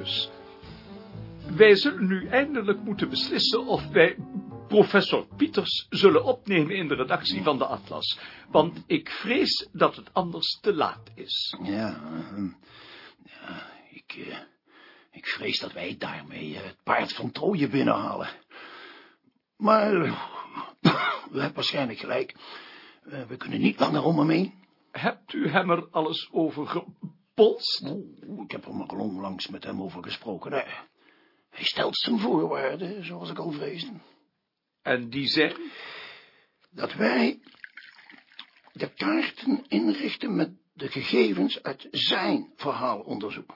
Dus. Wij zullen nu eindelijk moeten beslissen of wij professor Pieters zullen opnemen in de redactie van de atlas. Want ik vrees dat het anders te laat is. Ja, ehm, ja ik, uh, ik vrees dat wij daarmee het paard van Troje binnenhalen. Maar we hebben waarschijnlijk gelijk. Uh, we kunnen niet langer om hem heen. Hebt u hem er alles over Oh, ik heb er maar onlangs met hem over gesproken. Hij, hij stelt zijn voorwaarden, zoals ik al vreesde. En die zijn? Dat wij de kaarten inrichten met de gegevens uit zijn verhaalonderzoek.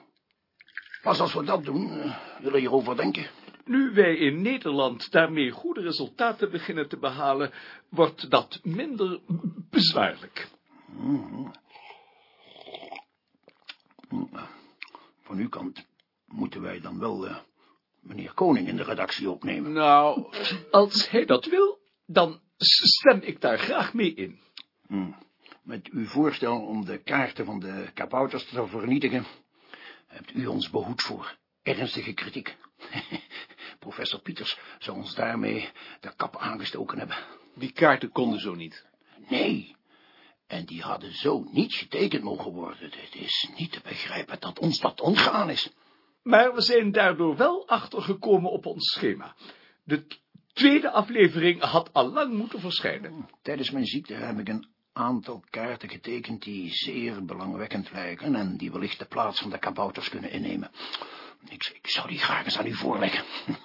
Pas als we dat doen, uh, willen hierover denken. Nu wij in Nederland daarmee goede resultaten beginnen te behalen, wordt dat minder bezwaarlijk. Mm Van uw kant moeten wij dan wel uh, meneer Koning in de redactie opnemen. Nou, als hij dat wil, dan stem ik daar graag mee in. Mm. Met uw voorstel om de kaarten van de kapouters te vernietigen, hebt u ons behoed voor ernstige kritiek. Professor Pieters zou ons daarmee de kap aangestoken hebben. Die kaarten konden zo niet. Nee, en die hadden zo niet getekend mogen worden. Het is niet te begrijpen dat ons dat ontgaan is. Maar we zijn daardoor wel achtergekomen op ons schema. De tweede aflevering had al lang moeten verschijnen. Tijdens mijn ziekte heb ik een aantal kaarten getekend die zeer belangwekkend lijken en die wellicht de plaats van de kabouters kunnen innemen. Ik, ik zou die graag eens aan u voorleggen.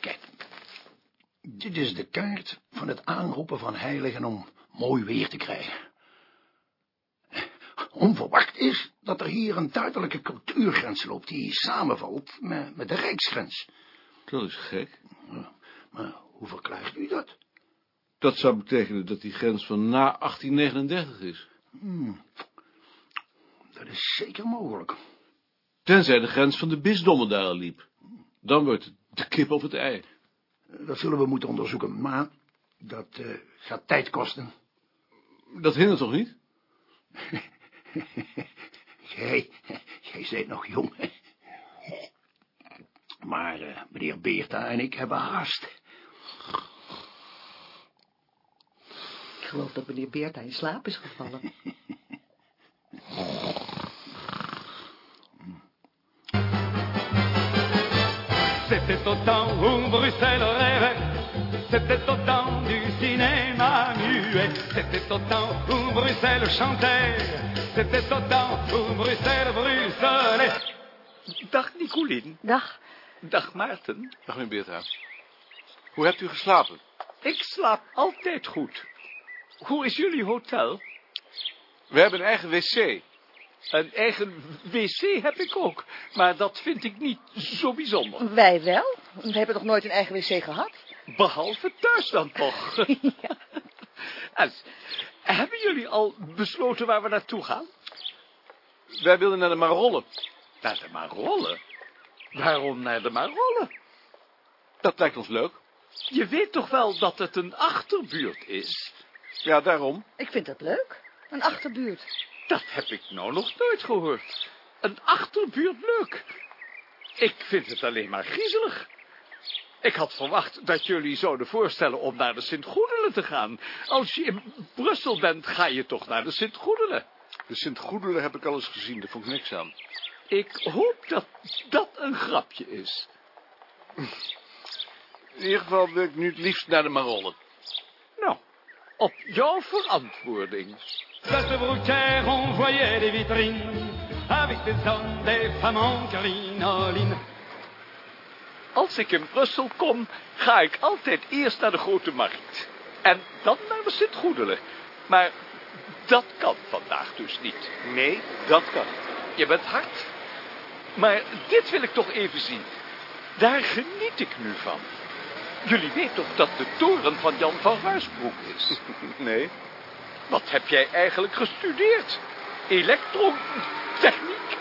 Kijk, dit is de kaart van het aanroepen van heiligen om mooi weer te krijgen. Onverwacht is dat er hier een duidelijke cultuurgrens loopt die samenvalt met, met de rijksgrens. Dat is gek. Maar hoe verklaart u dat? Dat zou betekenen dat die grens van na 1839 is. Hmm. Dat is zeker mogelijk. Tenzij de grens van de bisdommen daar liep. Dan wordt het de kip of het ei. Dat zullen we moeten onderzoeken, maar dat uh, gaat tijd kosten. Dat hindert toch niet? jij, jij bent nog jong. Maar uh, meneer Beerta en ik hebben haast. Ik geloof dat meneer Beerta in slaap is gevallen. C'était au temps où Bruxelles rêvait, c'était au temps du cinéma muet, c'était au temps où Bruxelles chantait, c'était au temps où Bruxelles bruxelait. Dag Nicolien. Dag. Dag Maarten. Dag meneer Beerta. Hoe hebt u geslapen? Ik slaap altijd goed. Hoe is jullie hotel? We hebben een eigen wc. Een eigen wc heb ik ook, maar dat vind ik niet zo bijzonder. Wij wel. We hebben nog nooit een eigen wc gehad. Behalve thuis dan toch. ja. En, hebben jullie al besloten waar we naartoe gaan? Wij willen naar de Marollen. Naar de Marollen? Waarom naar de Marollen? Dat lijkt ons leuk. Je weet toch wel dat het een achterbuurt is? Ja, daarom. Ik vind dat leuk. Een achterbuurt. Dat heb ik nou nog nooit gehoord. Een achterbuurt leuk. Ik vind het alleen maar griezelig. Ik had verwacht dat jullie zouden voorstellen om naar de Sint-Goedelen te gaan. Als je in Brussel bent, ga je toch naar de Sint-Goedelen. De Sint-Goedelen heb ik al eens gezien, daar vond ik niks aan. Ik hoop dat dat een grapje is. In ieder geval wil ik nu het liefst naar de Marollen. Nou, op jouw verantwoording. Place Brucaire, on voyait des vitrines avec des hommes, des femmes en crinoline. Als ik in Brussel kom, ga ik altijd eerst naar de Grote Markt. En dan naar de Sint-Goedelen. Maar dat kan vandaag dus niet. Nee, dat kan. Je bent hard. Maar dit wil ik toch even zien. Daar geniet ik nu van. Jullie weten toch dat de toren van Jan van Ruisbroek is? Nee. Wat heb jij eigenlijk gestudeerd? Elektrotechniek?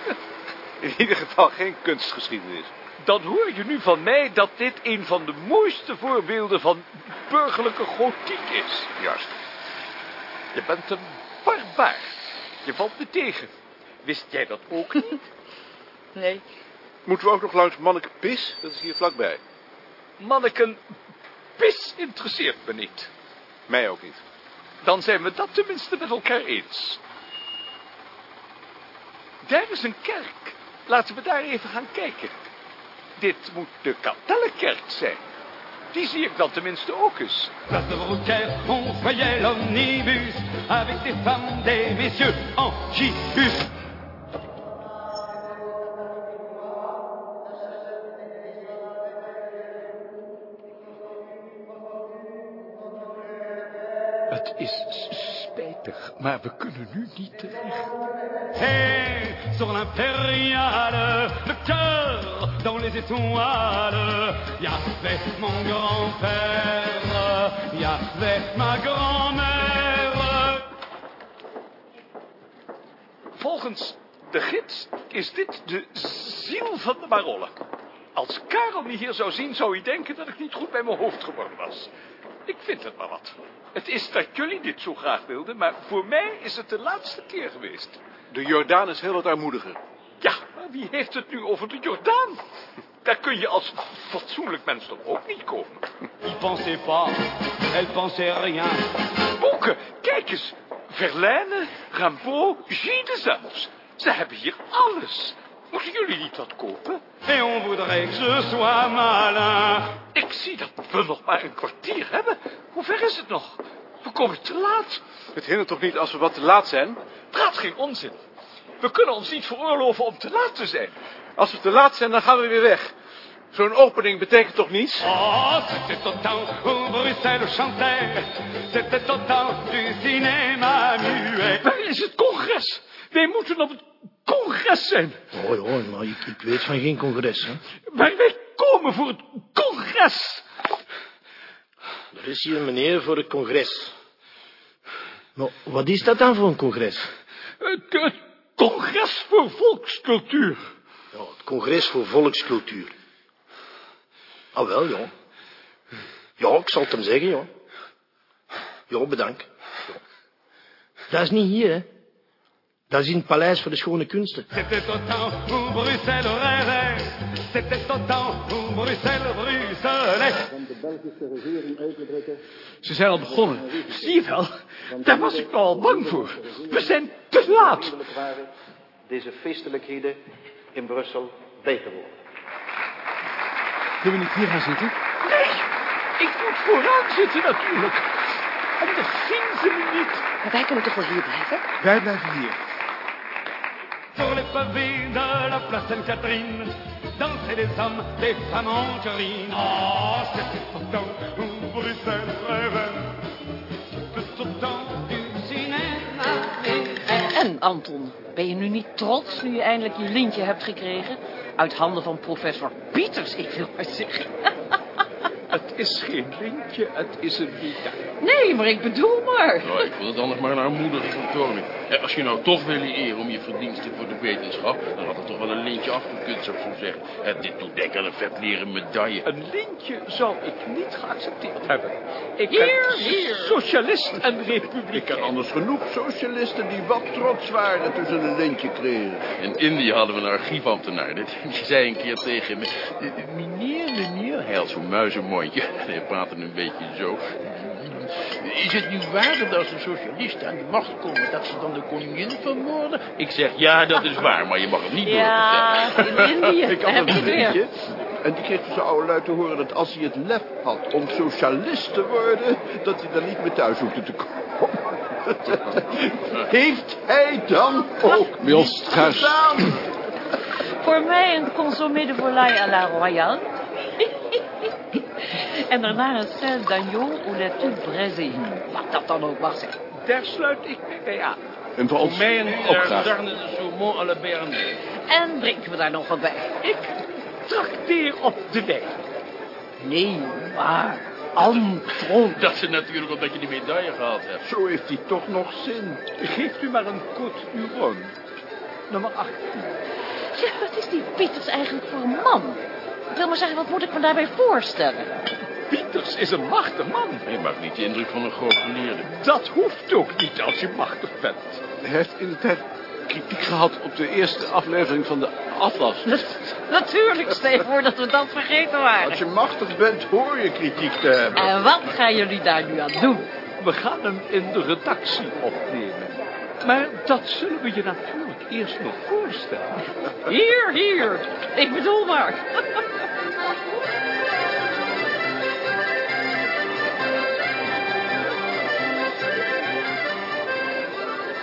In ieder geval geen kunstgeschiedenis. Dan hoor je nu van mij dat dit een van de mooiste voorbeelden van burgerlijke gotiek is. Juist. Je bent een barbaar. Je valt me tegen. Wist jij dat ook niet? Nee. Moeten we ook nog langs Manneke Pis? Dat is hier vlakbij. Manneken, pis interesseert me niet. Mij ook niet. Dan zijn we dat tenminste met elkaar eens. Daar is een kerk. Laten we daar even gaan kijken. Dit moet de Kapellenkerk zijn. Die zie ik dan tenminste ook eens. Place de on voyait l'omnibus avec des femmes, des en. Maar we kunnen nu niet terecht. Et sur l'impériale, le cœur dans les étoiles, y avait mon grand-père, y avait ma grand-mère. Volgens de gids is dit de ziel van de Marollen. Als Karel me hier zou zien, zou hij denken dat ik niet goed bij mijn hoofd geworden was. Ik vind het maar wat. Het is dat jullie dit zo graag wilden, maar voor mij is het de laatste keer geweest. De Jordaan is heel wat armoediger. Ja, maar wie heeft het nu over de Jordaan? Daar kun je als fatsoenlijk mens toch ook niet komen? Il pensait pas, elle pensait rien. Boeken, kijk eens. Verlaine, Rimbaud, Gide zelfs. Ze hebben hier alles. Moeten jullie niet wat kopen? Et on voudrait que je sois malin. Ik zie dat we nog maar een kwartier hebben. Hoe ver is het nog? We komen te laat. Het hindert toch niet als we wat te laat zijn? Praat geen onzin. We kunnen ons niet veroorloven om te laat te zijn. Als we te laat zijn, dan gaan we weer weg. Zo'n opening betekent toch niets? Oh, c'était au temps où Bruxelles chantait. C'était au temps du cinéma muet. Waar is het congres? Wij moeten op het congres zijn. Oh ja, maar ik, ik weet van geen congres, hè. Maar wij komen voor het congres. Er is hier een meneer voor het congres. Maar wat is dat dan voor een congres? Het, het congres voor volkscultuur. Ja, het congres voor volkscultuur. Ah wel, ja. Ja, ik zal het hem zeggen, ja. Ja, bedankt. Ja. Dat is niet hier, hè. Dat is in het Paleis voor de Schone Kunsten. C'était au temps où Bruxelles rêvait. C'était au temps où Bruxelles bruxelait. Ze zijn al begonnen. Zie je wel, daar was ik al bang voor. We zijn te laat. deze feestelijkheden in Brussel bij te wonen. Kunnen we niet hier gaan zitten? Nee, ik moet vooraan zitten natuurlijk. Anders zien ze me niet. Maar wij kunnen toch wel hier blijven? Wij blijven hier. Les pavés de la place Sainte-Catherine, dansaient des hommes, des femmes en terrine. Oh, c'était temps où Bruxelles rêvait. Au temps du cinéma. En Anton, ben je nu niet trots nu je eindelijk je lintje hebt gekregen? Uit handen van professor Pieters, ik wil maar zeggen. Het is geen lintje, het is een medaille. Nee, maar ik bedoel maar. Nou, ik vond het anders maar een armoedige vertoning. Ja, als je nou toch wil eren om je verdiensten voor de wetenschap... dan had er toch wel een lintje afgekund, zou ik zo zeggen. Ja, dit doet denken aan een vet leren medaille. Een lintje zou ik niet geaccepteerd hebben. Ik Hier, ben hier. socialist en Ik republikein. ken anders genoeg socialisten die wat trots waren toen ze een lintje kregen. In Indië hadden we een archiefambtenaar. Die zei een keer tegen me... "Eh, Meneer, meneer... Hij had zo'n muizenmondje. En hij praatte een beetje zo. Is het nu waar dat als de socialisten aan de macht komen... dat ze dan de koningin vermoorden? Ik zeg, ja, dat is waar. Maar je mag het niet Ja, doorvertellen. in Indië. Ik had je een vriendje. En die kreeg van zijn oude lui te horen dat als hij het lef had om socialist te worden... dat hij dan niet meer thuis hoefde te komen. Heeft hij dan ook niet gedaan? Voor mij een consommé de volaille à la royale. En daarna een sel d'agneau ou la tube braisée. Wat dat dan ook mag zijn. Daar sluit ik bij aan. En voor ons Mij een ook graag. darne de saumon à la béarnaise. En drinken we daar nog wat bij? Ik trakteer op de wijn. Nee, maar Anton. Dat is natuurlijk omdat je die medaille gehaald hebt. Zo heeft hij toch nog zin. Geeft u maar een Côte Huron. Nummer 8. Ja, wat is die Pieters eigenlijk voor een man? Ik wil maar zeggen, wat moet ik me daarbij voorstellen? Pieters is een machtig man. Je maakt niet de indruk van een groot geleerde. Dat hoeft ook niet als je machtig bent. Hij heeft in de tijd kritiek gehad op de eerste aflevering van de Atlas. Natuurlijk, stel je voor dat we dat vergeten waren. Als je machtig bent, hoor je kritiek te hebben. En wat gaan jullie daar nu aan doen? We gaan hem in de redactie opnemen. Maar dat zullen we je natuurlijk eerst nog voorstellen. Hier, hier. Ik bedoel maar.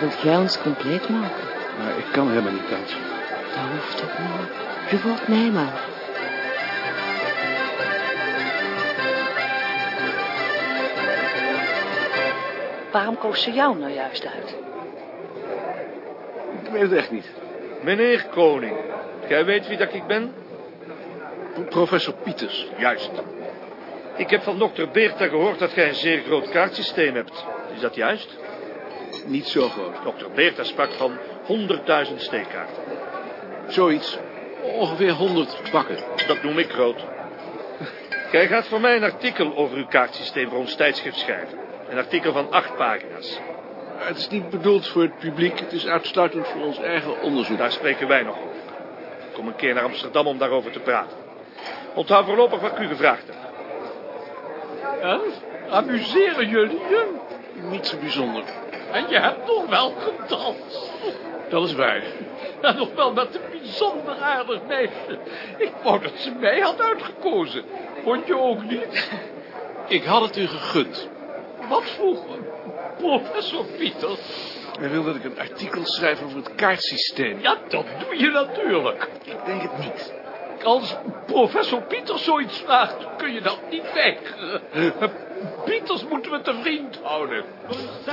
Wilt jij ons compleet maken? Maar ik kan helemaal niet dansen. Dat hoeft ook niet. Je wordt mij maar. Waarom koos ze jou nou juist uit? Ik weet het echt niet. Meneer Koning, gij weet wie dat ik ben? Professor Pieters. Juist. Ik heb van dokter Beerta gehoord dat gij een zeer groot kaartsysteem hebt. Is dat juist? Niet zo groot. Dokter Beerta sprak van 100.000 steekkaarten. Zoiets. Ongeveer 100 bakken. Dat noem ik groot. Gij gaat voor mij een artikel over uw kaartsysteem voor ons tijdschrift schrijven. Een artikel van acht pagina's. Het is niet bedoeld voor het publiek. Het is uitsluitend voor ons eigen onderzoek. Daar spreken wij nog over. Ik kom een keer naar Amsterdam om daarover te praten. Onthoud voorlopig wat ik u gevraagd heb. En? Amuseren jullie je? Niet zo bijzonder. En je hebt nog wel gedanst. Dat is waar. En nog wel met een bijzonder aardig meisje. Ik wou dat ze mij had uitgekozen. Vond je ook niet? Ik had het u gegund. Wat vroeg professor Pieters? Hij wil dat ik een artikel schrijf over het kaartsysteem. Ja, dat doe je natuurlijk. Ik denk het niet. Als professor Pieters zoiets vraagt, kun je dat niet weigeren. Pieters moeten we te vriend houden. Zo,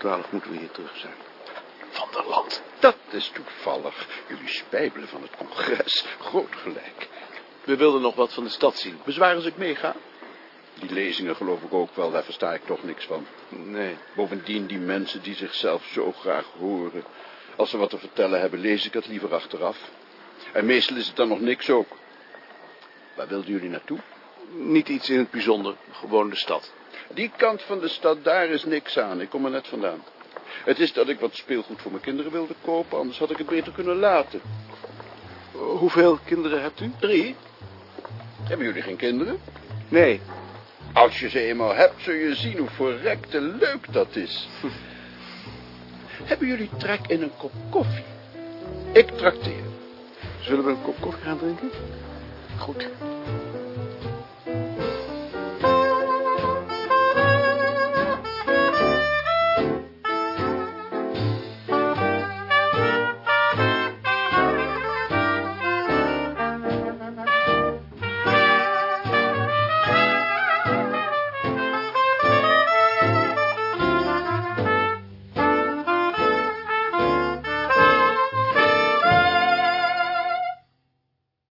twaalf moeten we hier terug zijn. Van der Land. Dat is toevallig. Jullie spijbelen van het congres. Groot gelijk. We wilden nog wat van de stad zien. Bezwaar als ik meega? Die lezingen geloof ik ook wel, daar versta ik toch niks van. Nee. Bovendien, die mensen die zichzelf zo graag horen. Als ze wat te vertellen hebben, lees ik het liever achteraf. En meestal is het dan nog niks ook. Waar wilden jullie naartoe? Niet iets in het bijzonder, gewoon de stad. Die kant van de stad, daar is niks aan. Ik kom er net vandaan. Het is dat ik wat speelgoed voor mijn kinderen wilde kopen, anders had ik het beter kunnen laten. Hoeveel kinderen hebt u? Drie. Hebben jullie geen kinderen? Nee. Als je ze eenmaal hebt, zul je zien hoe verrekte leuk dat is. Hebben jullie trek in een kop koffie? Ik trakteer. Zullen we een kop koffie gaan drinken? Goed.